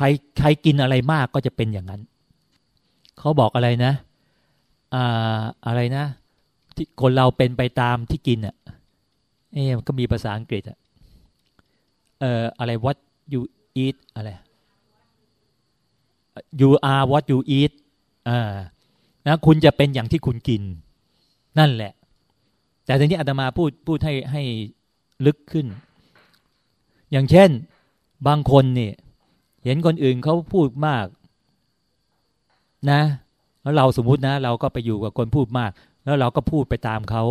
ใครใครกินอะไรมากก็จะเป็นอย่างนั้น เขาบอกอะไรนะอ่าอะไรนะ ที่คนเราเป็นไปตามที่กินอะเอ๊ก็มีภาษาอังกฤษอะเอ่ออะไร what you eat อะไร you are what you eat อ่านะคุณจะเป็นอย่างที่คุณกิน นั่นแหละ แต่ทีนี้อาตมาพูดพูดให้ให้ลึกขึ้น อย่างเช่น บางคนเนี่ย เห็นคนอื่นเขาพูดมาก นะแล้วเราสมมุตินะ เราก็ไปอยู่กับคนพูดมาก แล้วเราก็พูดไปตามเขา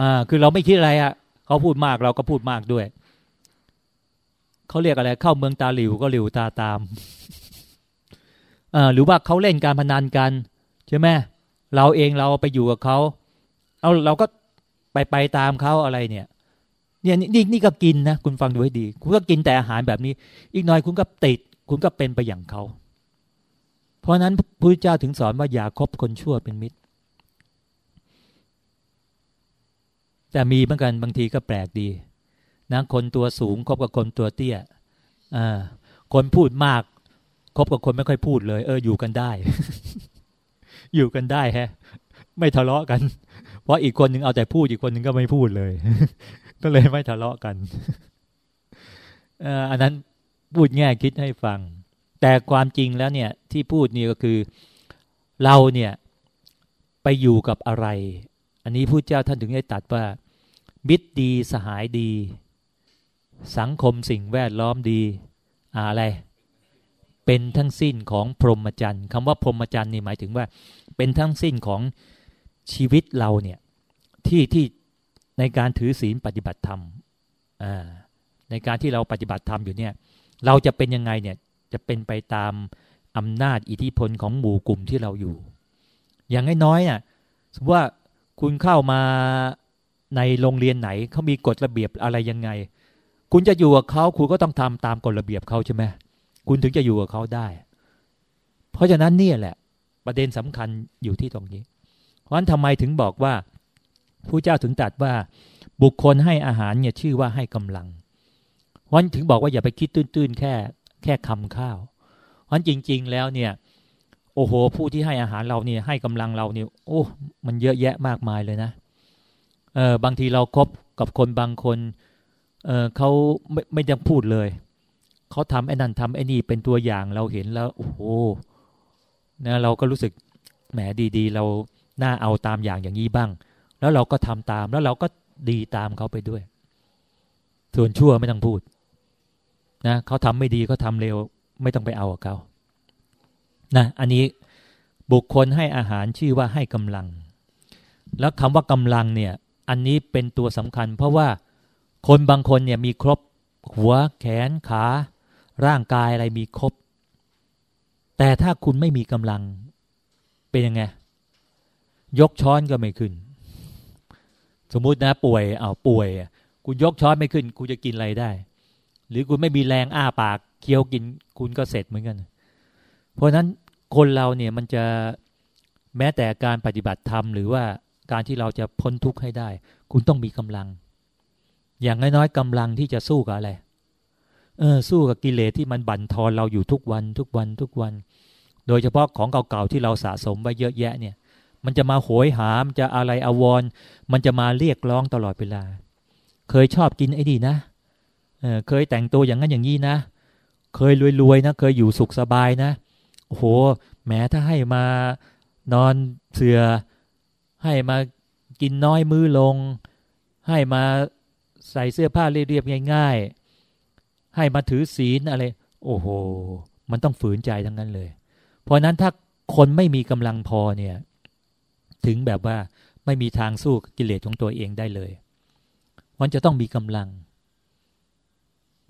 อ่าคือเราไม่คิดอะไรอะ่ะเขาพูดมากเราก็พูดมากด้วยเขาเรียกอะไร เข้าเมืองตาหลิวก็หลิวตาตามอ่าหรือว่าเขาเล่นการพนันกันใช่ไหมเราเองเราไปอยู่กับเขาเอาเราก็ไปไปตามเขาอะไรเนี่ย เนี่ยนี่นี่ก็กินนะคุณฟังดูให้ดี คุณก็กินแต่อาหารแบบนี้ อีกหน่อยคุณก็ติด คุณก็เป็นไปอย่างเขา เพราะนั้นพระเจ้าถึงสอนว่าอย่าคบคนชั่วเป็นมิตร แต่มีเหมือนกันบางทีก็แปลกดีนะคนตัวสูงคบกับคนตัวเตี้ยอ่าคนพูดมากคบกับคนไม่ค่อยพูดเลย เอออยู่กันได้ อยู่กันได้แฮะ ไม่ทะเลาะกัน เพราะอีกคนหนึ่งเอาแต่พูดอีกคนหนึ่งก็ไม่พูดเลย ก็เลยไม่ทะเลาะกันอันนั้นพูดแง่คิดให้ฟัง แต่ความจริงแล้วเนี่ยที่พูดนี่ก็คือเราเนี่ยไปอยู่กับอะไร อันนี้พูดเจ้าท่านถึงได้ตัดว่ามิตรดีสหายดี สังคมสิ่งแวดล้อมดีอะไร เป็นทั้งสิ้นของพรหมจรรย์คำว่าพรหมจรรย์นี่หมายถึงว่า เป็นทั้งสิ้นของชีวิตเราเนี่ยที่ที่ ในการถือศีลปฏิบัติธรรมในการที่เราปฏิบัติธรรมอยู่เนี่ย เราจะเป็นยังไงเนี่ยจะเป็นไปตามอำนาจอิทธิพลของหมู่กลุ่มที่เราอยู่ อย่างน้อยๆน่ะสมมติว่าคุณเข้ามาในโรงเรียนไหนเขามีกฎระเบียบอะไรยังไง คุณจะอยู่กับเขาคุณก็ต้องทำตามกฎระเบียบเขาใช่ไหมคุณถึงจะอยู่กับเขาได้ เพราะฉะนั้นนี่แหละ ประเด็นสำคัญอยู่ที่ตรงนี้ เพราะฉะนั้นทำไมถึงบอกว่า ผู้เจ้าถึงตัดว่าบุคคลให้อาหารเนี่ยชื่อว่าให้กำลังวันถึงบอกว่าอย่าไปคิดตื้นๆ แค่แค่คำข้าววันจริง ๆ แล้วเนี่ย โอ้โห ผู้ที่ให้อาหารเราเนี่ย ให้กำลังเราเนี่ย โอ้ มันเยอะแยะมากมายเลยนะเออบางทีเราครบกับคนบางคนเออเขาไม่ไม่ยังพูดเลยเขาทำไอ้นั่นทำไอ้นี่เป็นตัวอย่างเราเห็นแล้วโอ้โหนะเราก็รู้สึกแหมดีๆ เราน่าเอาตามอย่างอย่างนี้บ้าง แล้วเราก็ทำตามแล้วเราก็ดีตามเขาไปด้วย ส่วนชั่วไม่ต้องพูดนะเขาทำไม่ดีเขาทาเร็ว ไม่ต้องไปเอากับเขานะอันนี้บุคคลให้อาหารชื่อว่าให้กำลัง แล้วคำว่ากำลังเนี่ย อันนี้เป็นตัวสำคัญ เพราะว่าคนบางคนเนี่ยมีครบหัวแขนขา ร่างกายอะไรมีครบ แต่ถ้าคุณไม่มีกำลัง เป็นยังไง ยกช้อนก็ไม่ขึ้น สมมุตินะป่วยเอาป่วยคุณยกช้อนไม่ขึ้นคุณจะกินอะไรได้ หรือคุณไม่มีแรงอ้าปากเคี้ยวกินคุณก็เสร็จเหมือนกัน เพราะฉะนั้นคนเราเนี่ยมันจะแม้แต่การปฏิบัติธรรมหรือว่าการที่เราจะพ้นทุกข์ให้ได้ คุณต้องมีกำลัง อย่างน้อยๆกำลังที่จะสู้กับอะไรเออสู้กับกิเลสที่มันบั่นทอนเราอยู่ทุกวันทุกวันทุกวัน โดยเฉพาะของเก่าๆที่เราสะสมไว้เยอะแยะเนี่ย มันจะมาโหยหามจะอะไรอววรมันจะมาเรียกร้องตลอดเวลา เคยชอบกินไอ้นี่นะเเคยแต่งตัวอย่างนั้นอย่างนี้นะ เคยรวยๆนะ เคยอยู่สุขสบายนะโอ้โหแม้ถ้าให้มานอนเสือให้มากินน้อยมือลง ให้มาใส่เสื้อผ้าเรียบๆง่าย ๆ ให้มาถือศีลอะไร โอ้โห มันต้องฝืนใจทั้งนั้นเลย เพราะนั้นถ้าคนไม่มีกำลังพอเนี่ย ถึงแบบว่าไม่มีทางสู้กิเลสของตัวเองได้เลย มันจะต้องมีกำลัง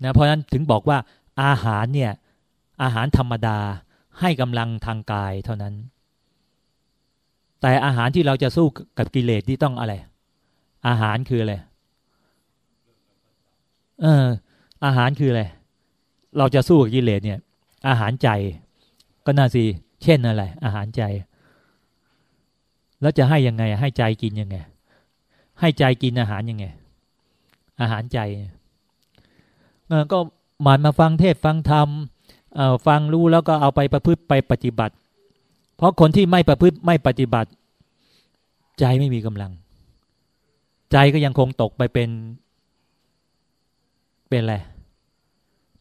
นะเพราะฉะนั้นถึงบอกว่าอาหารเนี่ยอาหารธรรมดาให้กำลังทางกายเท่านั้น แต่อาหารที่เราจะสู้กับกิเลสที่ต้องอะไร อาหารคืออะไรเอออาหารคืออะไรเราจะสู้กับกิเลสเนี่ย อาหารใจก็น่าสิเช่นอะไร อาหารใจ แล้วจะให้ยังไง ให้ใจกินยังไง ให้ใจกินอาหารยังไง อาหารใจก็มันมาฟังเทศฟังธรรมฟังรู้แล้วก็เอาไปประพฤติไปปฏิบัติ เพราะคนที่ไม่ประพฤติไม่ปฏิบัติ ใจไม่มีกำลัง ใจก็ยังคงตกไปเป็น เป็นอะไร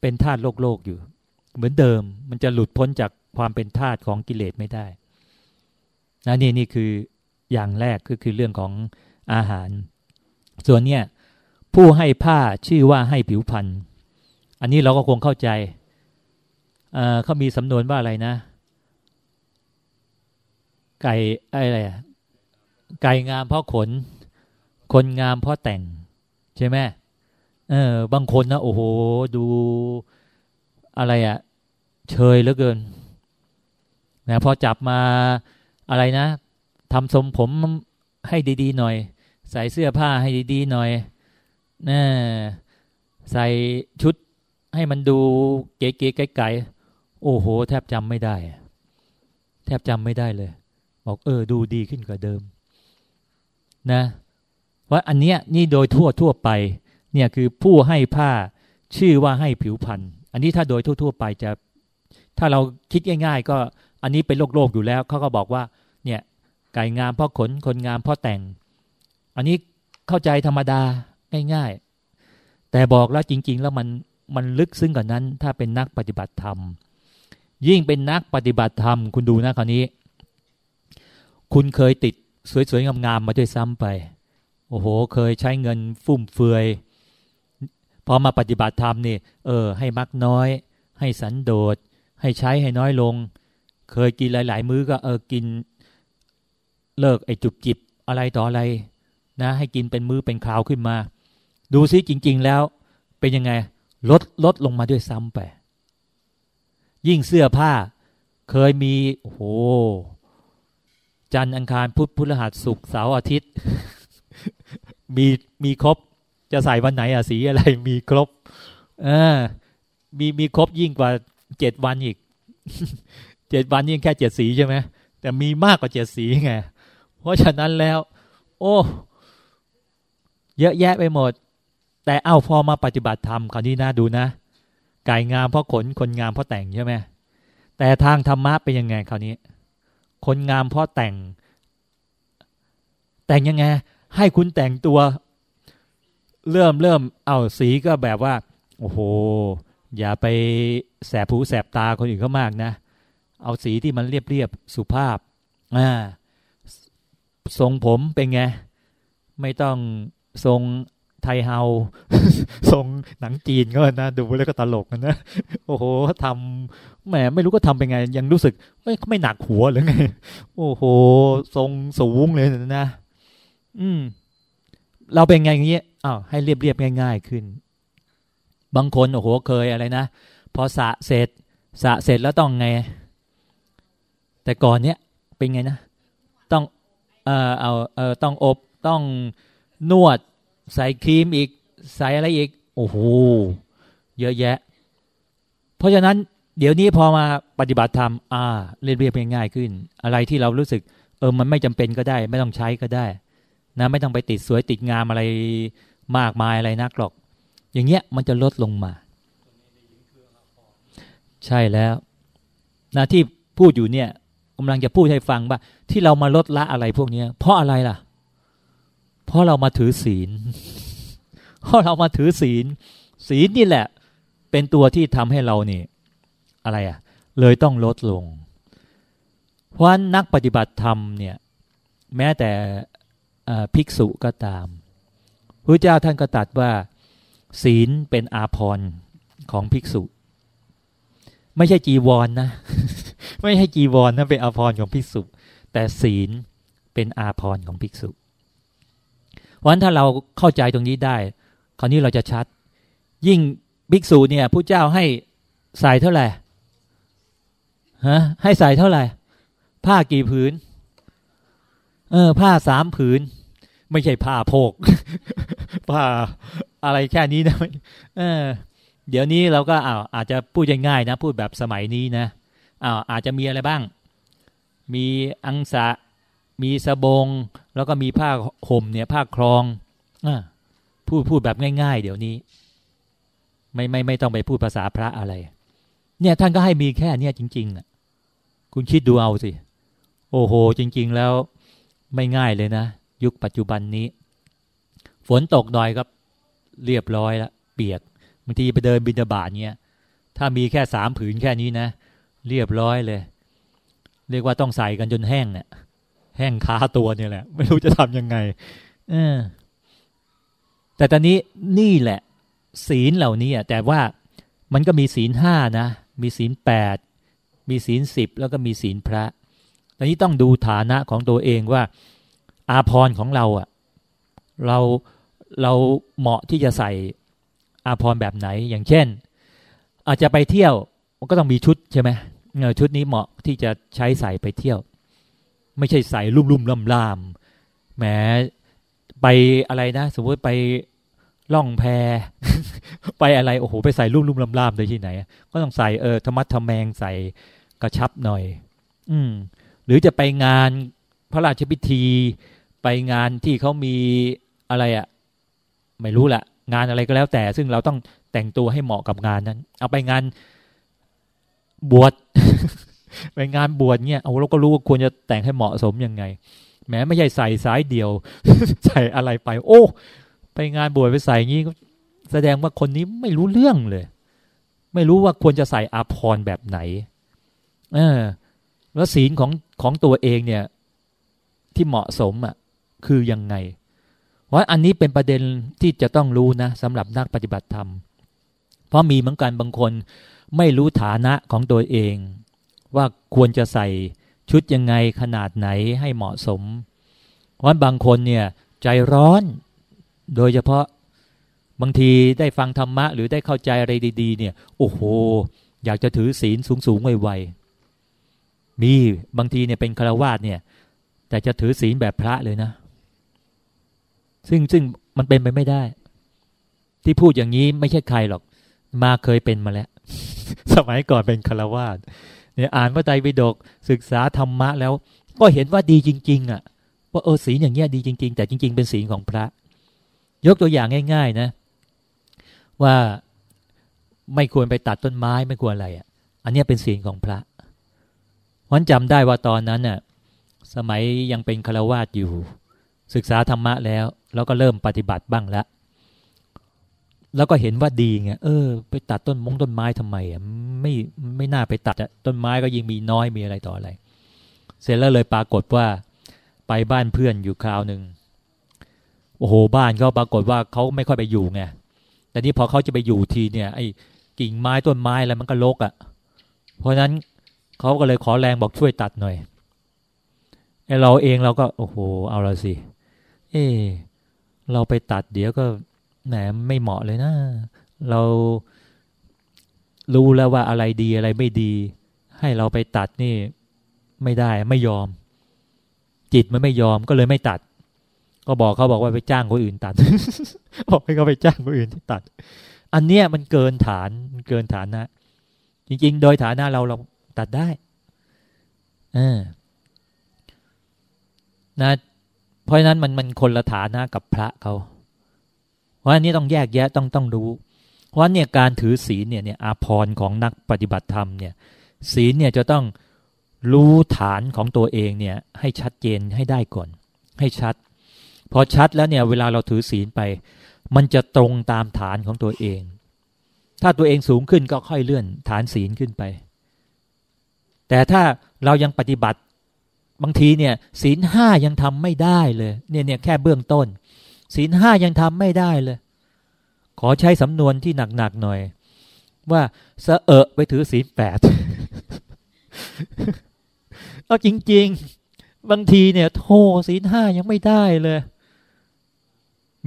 เป็นธาตุโลกโลกอยู่ เหมือนเดิมมันจะหลุดพ้นจากความเป็นธาตุของกิเลสไม่ได้นะนี่นี่คือ อย่างแรกก็คือเรื่องของอาหาร ส่วนเนี้ยผู้ให้ผ้าชื่อว่าให้ผิวพันธ์อันนี้เราก็คงเข้าใจเขามีสำนวนว่าอะไรนะ ไก่อะไรไก่งามเพราะขน คนงามเพราะแต่ง ใช่ไหมเออบางคนนะโอ้โห ดูอะไรอะเชยเหลือเกินนะพอจับมาอะไรนะ ทำทรงผมให้ดีๆหน่อย ใส่เสื้อผ้าให้ดีๆหน่อยนะใส่ชุดให้มันดูเก๋ๆไก่ๆโอ้โห แทบจำไม่ได้ แทบจำไม่ได้เลย บอกเออ ดูดีขึ้นกว่าเดิม นะว่าอันเนี้ยนี่โดยทั่วทั่วไป เนี่ยคือผู้ให้ผ้าชื่อว่าให้ผิวพันธ์อันนี้ถ้าโดยทั่ว ๆ ไปจะ ถ้าเราคิดง่าย ๆ ก็อันนี้เป็นโลกโลกอยู่แล้วเขาก็บอกว่า ไก่งามเพราะขนคนงามเพราะแต่ง อันนี้เข้าใจธรรมดาง่ายๆ แต่บอกแล้วจริง ๆ แล้วมันมันลึกซึ้งกว่านั้น ถ้าเป็นนักปฏิบัติธรรม ยิ่งเป็นนักปฏิบัติธรรม คุณดูนะคราวนี้ คุณเคยติดสวยๆงามๆมาด้วยซ้ำไป โอ้โห เคยใช้เงินฟุ่มเฟือยพอมาปฏิบัติธรรมนี่เออ ให้มักน้อย ให้สันโดษให้ใช้ให้น้อยลง เคยกินหลาย ๆ มื้อก็เออกิน เลิกไอ้จุบจิบอะไรต่ออะไรนะ ให้กินเป็นมือเป็นคราวขึ้นมา ดูซิจริง ๆ แล้วเป็นยังไงลดลดลงมาด้วยซ้ำไป ยิ่งเสื้อผ้าเคยมีโอ้โหจันอังคารพุธพฤหัสศุกร์เสาร์อาทิตย์ มีมีครบ จะใส่วันไหนอะสีอะไรมีครบอมีมีครบยิ่งกว่าเจ็ดวันอีกเจ็ดวันยิ่งแค่เจ็ดสีใช่ไหมแต่มีมากกว่าเจ็ดสีไง เพราะฉะนั้นแล้ว โอ้เยอะแยะไปหมด แต่เอาพอมาปฏิบัติธรรมคราวนี้น่าดูนะไก่งามเพราะขนคนงามเพราะแต่งใช่ไหมแต่ทางธรรมะเป็นยังไงคราวนี้ คนงามเพราะแต่ง แต่งยังไง ให้คุณแต่งตัว เริ่มเริ่มเอาสีก็แบบว่า โอ้โห อย่าไปแสบหูแสบตาคนอื่นเขามากนะ เอาสีที่มันเรียบเรียบสุภาพอ่า ทรงผมเป็นไง ไม่ต้องทรงไทยเฮาทรงหนังจีนก็นะดูแล้วก็ตลกนะโอ้โหทำแหมไม่รู้ก็ทำเป็นไง ยังรู้สึกไม่ไม่หนักหัวหรือไง โอ้โห ทรงสูงเลยนะ อืม เราเป็นไงอย่างเงี้ยอ้าวให้เรียบเรียบง่าย ๆ ขึ้น บางคนโอ้โหเคยอะไรนะพอสะเสร็จสะเสร็จแล้วต้องไง แต่ก่อนเนี้ยเป็นไงนะ เออเอาเออต้องอบต้องนวด ใส่ครีมอีก ใส่อะไรอีก โอ้โหเยอะแยะ เพราะฉะนั้นเดี๋ยวนี้พอมาปฏิบัติธรรมอ่าเรียบเรียบง่ายขึ้น อะไรที่เรารู้สึก เออมันไม่จำเป็นก็ได้ ไม่ต้องใช้ก็ได้ นะ ไม่ต้องไปติดสวยติดงามอะไรมากมายอะไรนักหรอก อย่างเงี้ยมันจะลดลงมา ใช่แล้วนะที่พูดอยู่เนี่ย กำลังจะพูดให้ฟังว่า ที่เรามาลดละอะไรพวกนี้เพราะอะไรล่ะ เพราะเรามาถือศีล เพราะเรามาถือศีล ศีลนี่แหละ เป็นตัวที่ทำให้เรานี่ อะไรอะ่ะ เลยต้องลดลง เพราะนักปฏิบัติธรรมเนี่ย แม้แต่ภิกษุก็ตามพระเจ้าท่านก็ตัดว่า ศีลเป็นอาภรณ์ของภิกษุ ไม่ใช่จีวรนนะ ไม่ใช่จีวรนนะเป็นอาภรณ์ของภิกษุ แต่ศีลเป็นอาภรณ์ของภิกษุเพราะฉะนั้นถ้าเราเข้าใจตรงนี้ได้ คราวนี้เราจะชัด ยิ่งภิกษุเนี่ยผู้เจ้าให้ใส่เท่าไหร่ฮะให้ใส่เท่าไหร่ ผ้ากี่ผืน เออ ผ้าสามผืน ไม่ใช่ผ้าโพก ผ้าอะไรแค่นี้นะเออ เดี๋ยวนี้เราก็อาอาจจะพูดง่ายๆนะ พูดแบบสมัยนี้นะอ้าวอาจจะมีอะไรบ้าง มีอังสะ มีสบง แล้วก็มีผ้าห่มเนี่ยผ้าครองอพูดพูดแบบง่าย ๆ เดี๋ยวนี้ ไม่ไม่ไม่ต้องไปพูดภาษาพระอะไร เนี่ยท่านก็ให้มีแค่เนี่ยจริงๆอะคุณคิดดูเอาสิ โอ้โห จริง ๆ แล้วไม่ง่ายเลยนะ ยุคปัจจุบันนี้ ฝนตกหน่อยครับเรียบร้อยล้วเปียก บางทีไปเดินบินบาตเนี่ยถ้ามีแค่สามผืนแค่นี้นะ เรียบร้อยเลย เรียกว่าต้องใส่กันจนแห้งเนี่ยแห้งคาตัวเนี่ยแหละ ไม่รู้จะทำยังไงเออแต่ตอนนี้นี่แหละ ศีลเหล่านี้อะแต่ว่ามันก็มีศีลห้านะ มีศีลแปดมีศีลสิบแล้วก็มีศีลพระตอนนี้ต้องดูฐานะของตัวเองว่า อาพรของเราอะ เราเราเหมาะที่จะใส่ อาพรแบบไหน อย่างเช่น อาจจะไปเที่ยวมันก็ต้องมีชุดใช่ไหมชุดนี้เหมาะที่จะใช้ใส่ไปเที่ยว ไม่ใช่ใส่ลุ่มลุ่มล่ำล่ามแหมไปอะไรนะ สมมติไปล่องแพไปอะไรโอ้โหไปใส่รุ่มรุ่มลำลามเลยที่ไหน ก็ต้องใส่เออธรรมะธรรมแมงใส่กระชับหน่อย อืม หรือจะไปงานพระราชพิธี ไปงานที่เขามีอะไรอะ่ะไม่รู้แหละ งานอะไรก็แล้วแต่ ซึ่งเราต้องแต่งตัวให้เหมาะกับงานนั้น เอาไปงานบวชไปงานบวชเนี่ยเอาเราก็รู้ว่าควรจะแต่งให้เหมาะสมยังไง แม้ไม่ใช่ใส่สายเดียว ใส่อะไรไป โอ้ ไปงานบวชไปใส่งี้แสดงว่าคนนี้ไม่รู้เรื่องเลย ไม่รู้ว่าควรจะใส่อาภรแบบไหนเออแล้วศีลของของตัวเองเนี่ย ที่เหมาะสมอะ คือยังไง ว่าอันนี้เป็นประเด็นที่จะต้องรู้นะสำหรับนักปฏิบัติธรรม เพราะมีเหมือนกันบางคนไม่รู้ฐานะของตัวเอง ว่าควรจะใส่ชุดยังไงขนาดไหนให้เหมาะสม เพราะบางคนเนี่ยใจร้อน โดยเฉพาะบางทีได้ฟังธรรมะ หรือได้เข้าใจอะไรดี ๆ เนี่ยโอ้โห อยากจะถือศีลสูงๆไวๆมีบางทีเนี่ยเป็นฆราวาสเนี่ย แต่จะถือศีลแบบพระเลยนะ ซึ่งซึ่งมันเป็นไปไม่ได้ ที่พูดอย่างนี้ไม่ใช่ใครหรอก มาเคยเป็นมาแล้ว สมัยก่อนเป็นฆราวาสเนี่ยอ่านพระไตรปิฎกศึกษาธรรมะแล้ว ก็เห็นว่าดีจริง ๆ อะ ว่าเออศีลอย่างเงี้ยดีจริง ๆ แต่จริง ๆ เป็นศีลของพระ ยกตัวอย่างง่าย ๆ นะ ว่าไม่ควรไปตัดต้นไม้ไม่ควรอะไรอะ อันนี้เป็นศีลของพระวันจำได้ว่าตอนนั้นน่ะ สมัยยังเป็นฆราวาสอยู่ ศึกษาธรรมะแล้ว แล้วก็เริ่มปฏิบัติบ้างแล้ว แล้วก็เห็นว่าดีไงเออ ไปตัดต้นมงต้นไม้ทำไมอะไม่ไม่น่าไปตัดต้นไม้ก็ยิ่งมีน้อยมีอะไรต่ออะไร เสร็จแล้วเลยปรากฏว่า ไปบ้านเพื่อนอยู่คราวหนึ่งโอ้โหบ้านก็ปรากฏว่าเขาไม่ค่อยไปอยู่ไงแต่นี่พอเขาจะไปอยู่ทีเนี่ย ไอ้กิ่งไม้ต้นไม้อะไรมันก็ลกอะ่ะ เพราะฉนั้นเขาก็เลยขอแรงบอกช่วยตัดหน่อยไอ้เราเองเราก็ โอ้โห เอาละสิ เออ เราไปตัดเดี๋ยวก็แหมไม่เหมาะเลยนะ เรารู้แล้วว่าอะไรดีอะไรไม่ดี ให้เราไปตัดนี่ไม่ได้ไม่ยอม จิตมันไม่ยอมก็เลยไม่ตัด ก็บอกเขาบอกว่าไปจ้างคนอื่นตัด บอกให้เขาไปจ้างคนอื่นที่ตัด อันเนี้ยมันเกินฐานมันเกินฐานนะ จริง ๆ โดยฐานะเราเราตัดได้เออนะ เพราะฉะนั้นมันมันคนละฐานะกับพระเขาเพราะนนี้ต้องแยกแยะต้องต้องรู้ เพราะเนี่ยการถือศีลเนี่ยเนี่ยอาพรของนักปฏิบัติธรรมเนี่ยศีลเนี่ยจะต้องรู้ฐานของตัวเองเนี่ยให้ชัดเจนให้ได้ก่อน ให้ชัด พอชัดแล้วเนี่ยเวลาเราถือศีลไป มันจะตรงตามฐานของตัวเอง ถ้าตัวเองสูงขึ้นก็ค่อยเลื่อนฐานศีลขึ้นไป แต่ถ้าเรายังปฏิบัติ บางทีเนี่ยศีลห้ายังทำไม่ได้เลยเนี่ยเนี่ยแค่เบื้องต้น ศีลห้ายังทำไม่ได้เลย ขอใช้สำนวนที่หนักๆหน่อย ว่าเสเอะไปถือศีลแปดเอาจริง ๆ บางทีเนี่ยโทศีลห้ายังไม่ได้เลย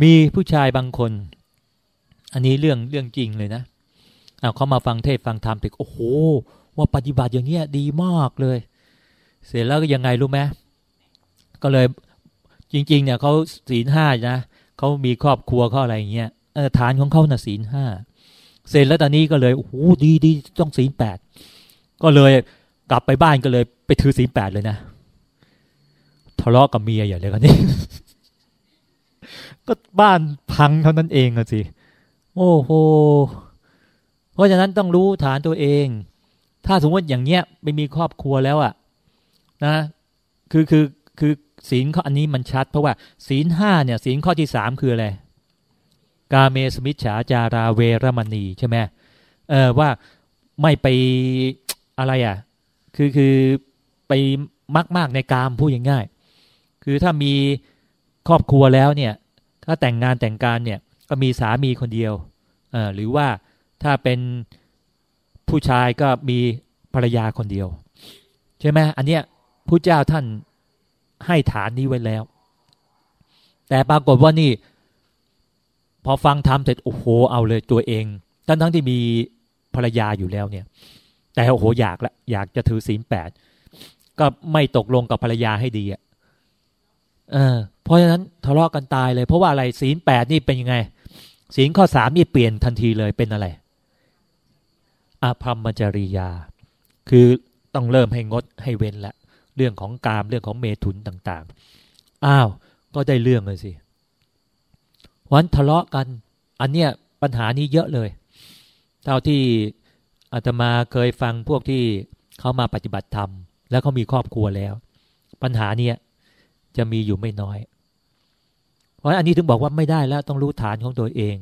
มีผู้ชายบางคน อันนี้เรื่องเรื่องจริงเลยนะเอาเขามาฟังเทศฟังธรรมติโอ้โห ว่าปฏิบัติอย่างเงี้ยดีมากเลย เสร็จแล้วก็ยังไงรู้ไหมก็เลยจริง ๆ เนี่ยเขาศีลห้านะเขามีครอบครัวเขาอะไรอย่างเงี้ยฐานของเขาน่ะศีลห้าเสร็จแล้วตอนนี้ก็เลยโอ้โหดีดีต้องศีลแปดก็เลยกลับไปบ้านก็เลยไปถือศีลแปดเลยนะทะเลาะกับเมียอย่างเลยกันนี่ก็บ้านพังเท่านั้นเองอะสิโอ้โหเพราะฉะนั้นต้องรู้ฐานตัวเอง ถ้าสมมติอย่างเงี้ยไม่มีครอบครัวแล้วอะ นะคือคือคือศีลข้ออันนี้มันชัด เพราะว่าศีลห้าเนี่ยศีลข้อที่สามคืออะไรกาเมสมิชฉาจาราเวรมณีใช่ไหมเออว่าไม่ไปอะไรอะ คือคือไปมากมากในกามพูดง่ายๆคือถ้ามีครอบครัวแล้วเนี่ย ถ้าแต่งงานแต่งการเนี่ยก็มีสามีคนเดียวเออหรือว่าถ้าเป็นผู้ชายก็มีภรรยาคนเดียว ใช่ไหมอันเนี้ย ผู้เจ้าท่านให้ฐานนี้ไว้แล้ว แต่ปรากฏว่านี่ พอฟังทำเสร็จโอ้โหเอาเลยตัวเองทั้งทั้งที่มีภรรยาอยู่แล้วเนี่ย แต่โอ้โหอยากละอยากจะถือศีลแปดก็ไม่ตกลงกับภรรยาให้ดีอะเออเพราะฉะนั้นทะเลาะกันตายเลย เพราะว่าอะไรศีลแปดนี่เป็นยังไงศีลข้อสามนี่เปลี่ยนทันทีเลยเป็นอะไรอภรรมจริยา คือต้องเริ่มให้งดให้เว้นละ เรื่องของกามเรื่องของเมถุนต่าง ๆ อ้าว ก็ได้เรื่องเลยสิวันทะเลาะกัน อันเนี้ยปัญหานี้เยอะเลย เท่าที่อาตมาเคยฟังพวกที่เขามาปฏิบัติธรรม แล้วเขามีครอบครัวแล้ว ปัญหาเนี้ยจะมีอยู่ไม่น้อย เพราะอันนี้ถึงบอกว่าไม่ได้แล้วต้องรู้ฐานของตัวเอง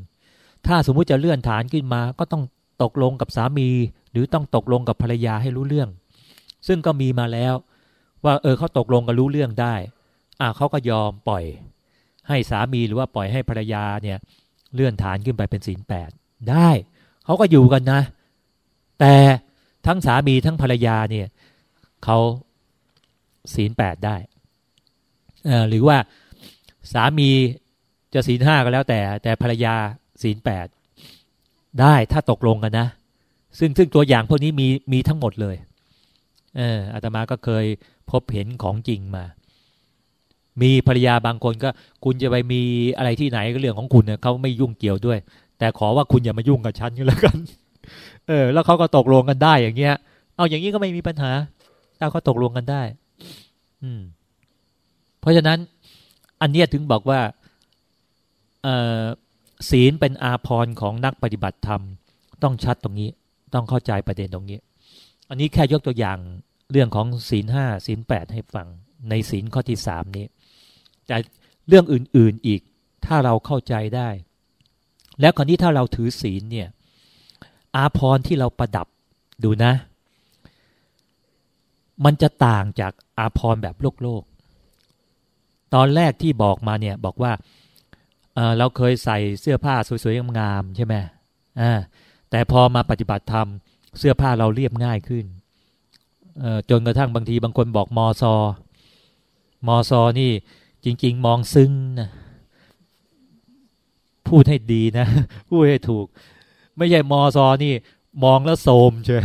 ถ้าสมมุติจะเลื่อนฐานขึ้นมา ก็ต้องตกลงกับสามี หรือต้องตกลงกับภรรยาให้รู้เรื่อง ซึ่งก็มีมาแล้ว ว่าเออเขาตกลงกันรู้เรื่องได้ อ่าเขาก็ยอมปล่อย ให้สามีหรือว่าปล่อยให้ภรรยาเนี่ย เลื่อนฐานขึ้นไปเป็นศีลแปดได้เขาก็อยู่กันนะ แต่ทั้งสามีทั้งภรรยาเนี่ยเขาศีลแปดได้เออหรือว่าสามีจะศีลห้าก็แล้วแต่ แต่ภรรยาศีลแปดได้ถ้าตกลงกันนะ ซึ่งซึ่งตัวอย่างพวกนี้มีมีทั้งหมดเลย เอออาตมาก็เคย พบเห็นของจริงมา มีภรรยาบางคนก็ คุณจะไปมีอะไรที่ไหนก็เรื่องของคุณเนี่ยเขาไม่ยุ่งเกี่ยวด้วย แต่ขอว่าคุณอย่ามายุ่งกับฉันก็แล้วกัน เออ แล้วเขาก็ตกลงกันได้อย่างเงี้ย เอาอย่างนี้ก็ไม่มีปัญหาถ้าเขาตกลงกันได้ อืม เพราะฉะนั้น อันเนี้ยถึงบอกว่า เออศีลเป็นอาภรณ์ของนักปฏิบัติธรรม ต้องชัดตรงนี้ ต้องเข้าใจประเด็นตรงนี้ อันนี้แค่ยกตัวอย่าง เรื่องของศีลห้าศีลแปดให้ฟัง ในศีลข้อที่สามนี้ แต่เรื่องอื่นๆอีกถ้าเราเข้าใจได้ แล้วคราวนี้ถ้าเราถือศีลเนี่ย อาพรที่เราประดับดูนะ มันจะต่างจากอาพรแบบโลกโลก ตอนแรกที่บอกมาเนี่ยบอกว่าเเราเคยใส่เสื้อผ้าสวยๆงามๆใช่ไหมแต่พอมาปฏิบัติธรรมเสื้อผ้าเราเรียบง่ายขึ้น จนกระทั่งบางทีบางคนบอกมอซอมอซอนี่จริง ๆ มองซึ้งนะพูดให้ดีนะ พูดให้ถูก ไม่ใช่มอซอนี่ มองแล้วโสมเชย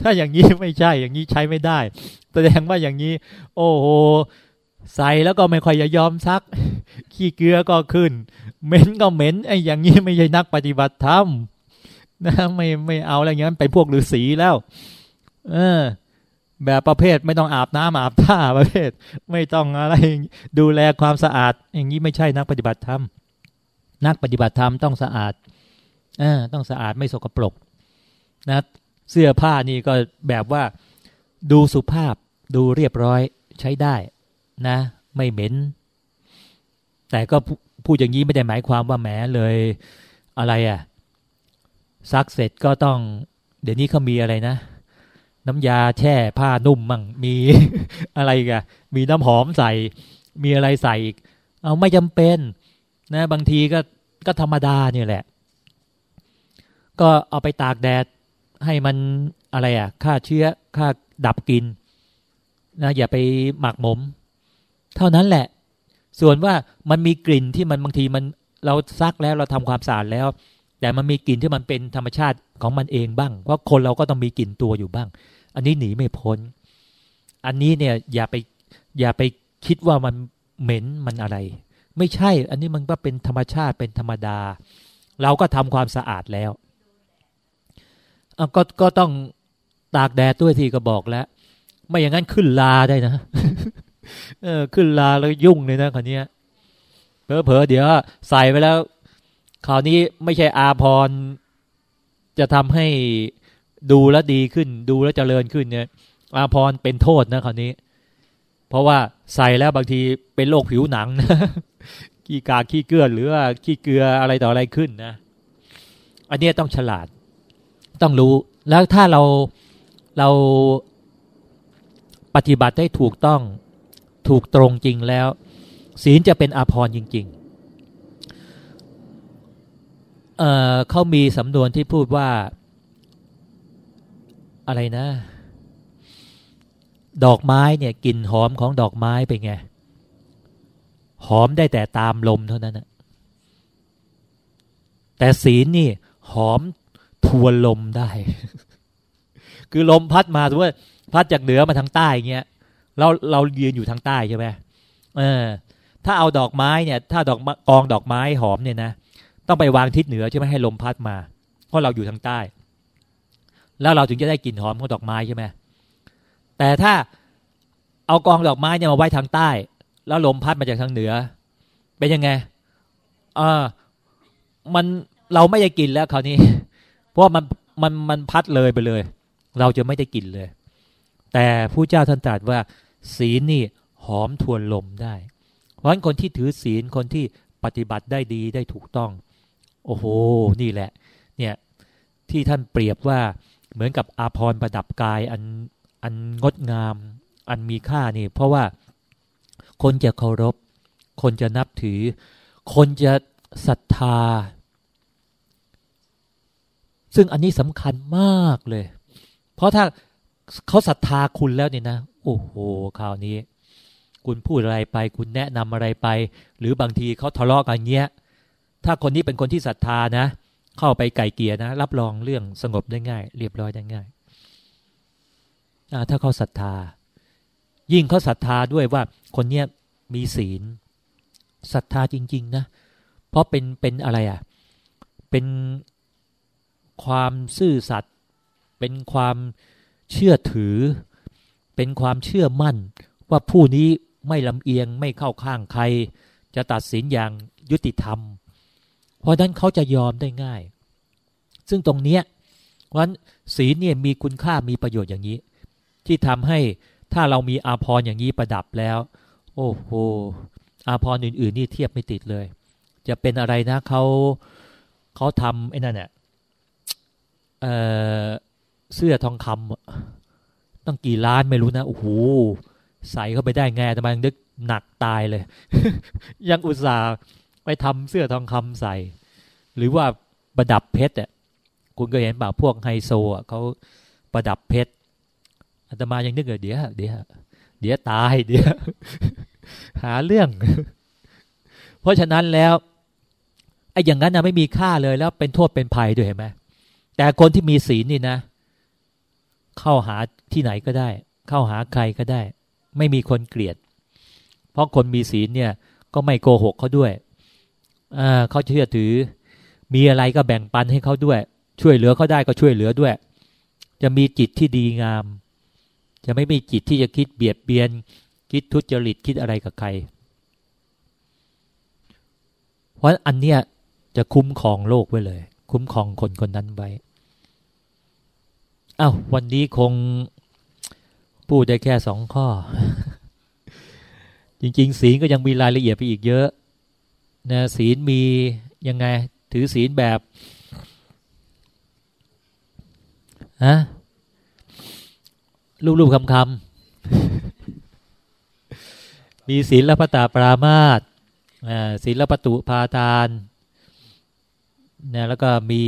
ถ้าอย่างนี้ไม่ใช่ อย่างนี้ใช้ไม่ได้ แสดงว่าอย่างนี้ โอ้โหใส่แล้วก็ไม่ค่อยจะยอมซัก ขี้เกลือก็ขึ้น เหม็นก็เหม็นไอ้อย่างนี้ไม่ใช่นักปฏิบัติธรรมนะไม่ไม่เอาอะไรเงี้ยไปพวกฤาษีแล้ว เออ แบบประเภทไม่ต้องอาบน้ำอาบท่าประเภท ไม่ต้องอะไรดูแลความสะอาด อย่างนี้ไม่ใช่นักปฏิบัติธรรมนักปฏิบัติธรรมต้องสะอาดเออต้องสะอาดไม่สกปรกนะเสื้อผ้านี่ก็แบบว่าดูสุภาพดูเรียบร้อยใช้ได้นะ ไม่เหม็น แต่ก็พูดอย่างนี้ไม่ได้หมายความว่าแหมเลยอะไรอะ่ะซักเสร็จก็ต้อง เดี๋ยวนี้เขามีอะไรนะ น้ำยาแช่ผ้านุ่มมั่งมีอะไรกันมีน้ำหอมใส่ มีอะไรใส่อีก เอาไม่จำเป็นนะบางทีก็ก็ธรรมดาเนี่ยแหละ ก็เอาไปตากแดดให้มันอะไรอะฆ่าเชื้อฆ่าดับกลิ่นนะอย่าไปหมักหมม เท่านั้นแหละ ส่วนว่ามันมีกลิ่นที่มันบางทีมันเราซักแล้วเราทำความสะอาดแล้ว แต่มันมีกลิ่นที่มันเป็นธรรมชาติของมันเองบ้าง เพราะคนเราก็ต้องมีกลิ่นตัวอยู่บ้าง อันนี้หนีไม่พ้น อันนี้เนี่ยอย่าไปอย่าไปคิดว่ามันเหม็นมันอะไร ไม่ใช่ อันนี้มันก็เป็นธรรมชาติเป็นธรรมดา เราก็ทำความสะอาดแล้วก็ก็ต้องตากแดดด้วยที่ก็บอกแล้ว ไม่อย่างนั้นขึ้นลาได้นะเออขึ้นลาแล้วยุ่งเลยนะคนนี้เพอเพอเดี๋ยวใส่ไปแล้วคราวนี้ไม่ใช่อาพร จะทำให้ ดูแล้วดีขึ้น ดูแล้วเจริญขึ้นเนี่ยอาพรเป็นโทษนะคราวนี้ เพราะว่าใส่แล้วบางทีเป็นโรคผิวหนังนะขี้กาขี้เกลือหรือว่าขี้เกลืออะไรต่ออะไรขึ้นนะ อันนี้ต้องฉลาด ต้องรู้แล้วถ้าเราเราปฏิบัติได้ถูกต้องถูกตรงจริงแล้ว ศีลจะเป็นอาภรณ์จริง ๆเเขามีสำนวนที่พูดว่า อะไรนะ ดอกไม้เนี่ยกลิ่นหอมของดอกไม้เป็นไง หอมได้แต่ตามลมเท่านั้นนะแต่ศีลนี่ หอมทวนลมได้ คือลมพัดมาสมมติพัดจากเหนือมาทางใต้เงี้ยเราเราเยืนอยู่ทางใต้ใช่ไหมเออ ถ้าเอาดอกไม้เนี่ย ถ้าดอกกองดอกไม้หอมเนี่ยนะต้องไปวางทิศเหนือใช่ไหมให้ลมพัดมาเพราะเราอยู่ทางใต้ แล้วเราถึงจะได้กลิ่นหอมของดอกไม้ใช่ไหมแต่ถ้าเอากองดอกไม้เนี่ยมาไว้ทางใต้ แล้วลมพัดมาจากทางเหนือ เป็นยังไงอ่ามันเราไม่ได้กินแล้วคราวนี้ เพราะมันมันมันพัดเลยไปเลย เราจะไม่ได้กินเลย แต่ผู้เจ้าท่านตรัสว่า ศีลนี่หอมทวนลมได้ เพราะฉะนั้นคนที่ถือศีลคนที่ปฏิบัติได้ดีได้ถูกต้อง โอ้โห นี่แหละ เนี่ยที่ท่านเปรียบว่า เหมือนกับอาพรประดับกายอันอันงดงาม อันมีค่านี่ เพราะว่าคนจะเคารพ คนจะนับถือ คนจะศรัทธา ซึ่งอันนี้สำคัญมากเลย เพราะถ้าเขาศรัทธาคุณแล้วเนี่ยนะ โอ้โหคราวนี้ คุณพูดอะไรไป คุณแนะนำอะไรไป หรือบางทีเขาทะเลาะกันเงี้ย ถ้าคนนี้เป็นคนที่ศรัทธานะเข้าไปไก่เกียร์นะ รับรองเรื่องสงบได้ง่าย เรียบร้อยได้ง่ายถ้าเขาศรัทธา ยิ่งเขาศรัทธาด้วยว่าคนเนี้ยมีศีลศรัทธาจริง ๆ นะ เพราะเป็นเป็นอะไรอะ่ะ เป็นความซื่อสัตย์เป็นความเชื่อถือ เป็นความเชื่อมั่น ว่าผู้นี้ไม่ลำเอียงไม่เข้าข้างใคร จะตัดสินอย่างยุติธรรม เพราะนั้นเขาจะยอมได้ง่าย ซึ่งตรงเนี้ยวันศีลเนี่ยมีคุณค่ามีประโยชน์อย่างนี้ ที่ทำให้ถ้าเรามีอาภรณ์อย่างนี้ประดับแล้ว โอ้โหอาภรณ์อื่น ๆ นี่เทียบไม่ติดเลย จะเป็นอะไรนะเขาเขาทำไอ้นั่นเนี่ยเเสื้อทองคำต้องกี่ล้านไม่รู้นะโอ้โหใส่เข้าไปได้ไงแต่มันนึกหนักตายเลย ยังอุตส่าห์ ไปทำเสื้อทองคำใส่ หรือว่าประดับเพชรอะคุณก็เห็นแบบพวกไฮโซอะเขาประดับเพชรอาตมายังนึกเลยเดี๋ยวเดี๋ยวเดี๋ยวตายเดี๋ยวหาเรื่อง เพราะฉะนั้นแล้วไอ้อย่างนั้นนะไม่มีค่าเลยแล้วเป็นโทษเป็นภัยด้วยเห็นไหมแต่คนที่มีศีลนี่นะ เข้าหาที่ไหนก็ได้ เข้าหาใครก็ได้ ไม่มีคนเกลียด เพราะคนมีศีลเนี่ย ก็ไม่โกหกเขาด้วย เขาเชื่อถือ มีอะไรก็แบ่งปันให้เขาด้วย ช่วยเหลือเขาได้ก็ช่วยเหลือด้วย จะมีจิตที่ดีงาม จะไม่มีจิตที่จะคิดเบียดเบียน คิดทุจริตคิดอะไรกับใคร เพราะอันเนี้ยจะคุ้มครองโลกไว้เลย คุ้มครองคนคนนั้นไว้อา้าววันนี้คงพูดได้แค่สองข้อ จริง ๆ ศีลก็ยังมีรายละเอียดไปอีกเยอะ นะศีลมียังไง ถือศีลแบบฮะรูปๆคำๆมีศีลละพระตาปรามาตศีลละประตุพาทานนะแล้วก็มี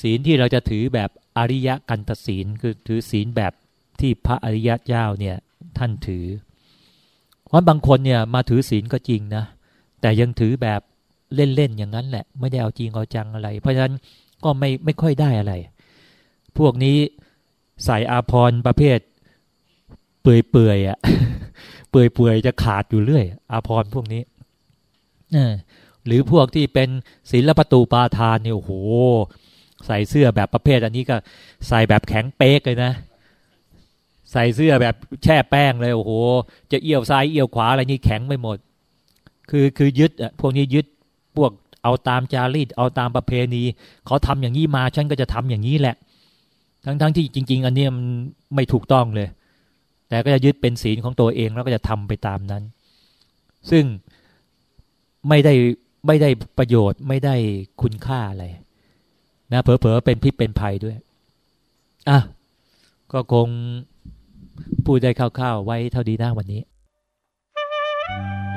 ศีลที่เราจะถือแบบอริยกันตศีลคือถือศีลแบบที่พระอริยะเจ้าเนี่ยท่านถือเพราะบางคนเนี่ยมาถือศีลก็จริงนะ แต่ยังถือแบบเล่นๆอย่างนั้นแหละ ไม่ได้เอาจริงเอาจังอะไร เพราะฉะนั้นก็ไม่ไม่ค่อยได้อะไร พวกนี้ใส่อาพรประเภท เปื่อยๆอะเปื่อยๆจะขาดอยู่เรื่อย อาพรพวกนี้หรือพวกที่เป็นศีลประตูปาทานเนี่ยโอ้โห ใส่เสื้อแบบประเภท อันนี้ก็ใส่แบบแข็งเป๊กเลยนะ ใส่เสื้อแบบแช่แป้งเลยโอ้โห จะเอี่ยวซ้ายเอี่ยวขวาอะไรนี่แข็งไปหมด คือคือยึดอะพวกนี้ยึดพวกเอาตามจารีตเอาตามประเพณีเขาทำอย่างนี้มาฉันก็จะทำอย่างนี้แหละ ทั้งๆทที่จริง ๆ อันนี้มันไม่ถูกต้องเลย แต่ก็จะยึดเป็นศีลของตัวเองแล้วก็จะทำไปตามนั้น ซึ่งไม่ได้ไม่ได้ประโยชน์ไม่ได้คุณค่าอะไรนะเผลอๆเป็นพิษเป็นภัยด้วยอะก็คงพูดได้คร่าวๆไว้เท่าดีหน้าวันนี้ Thank you.